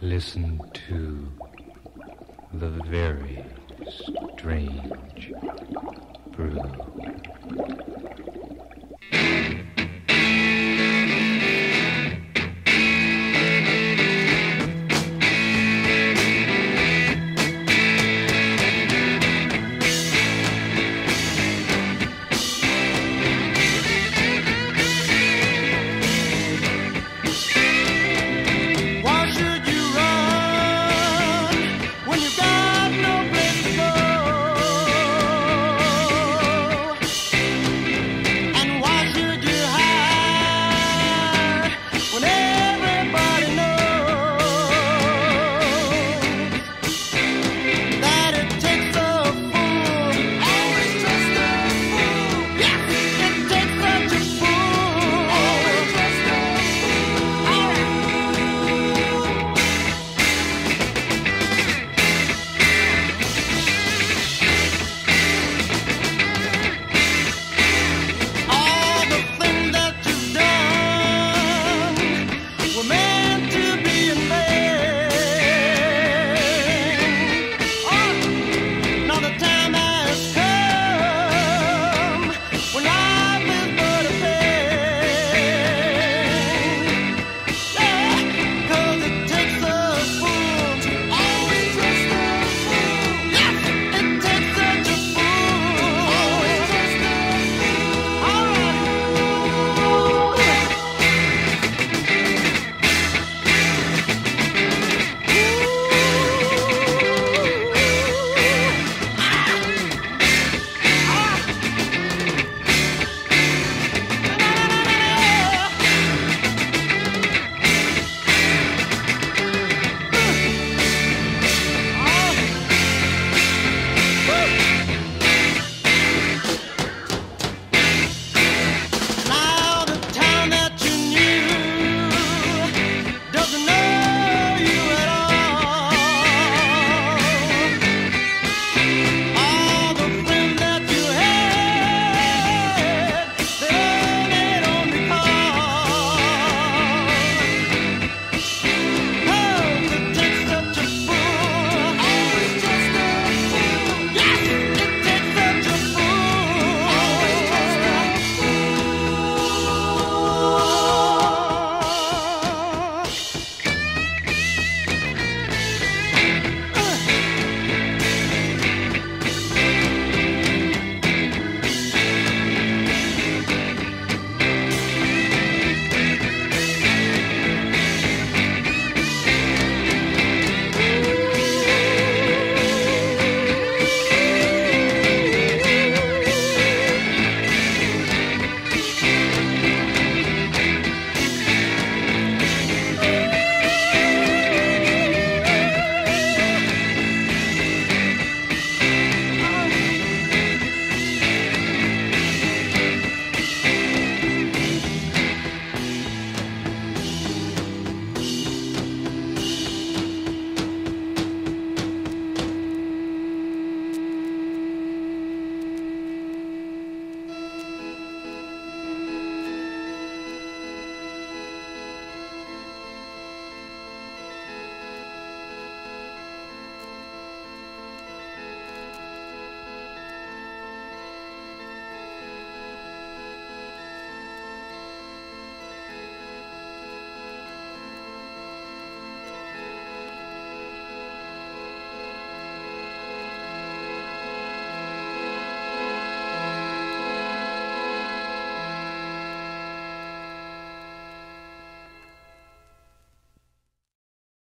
Listen to the very strange brew.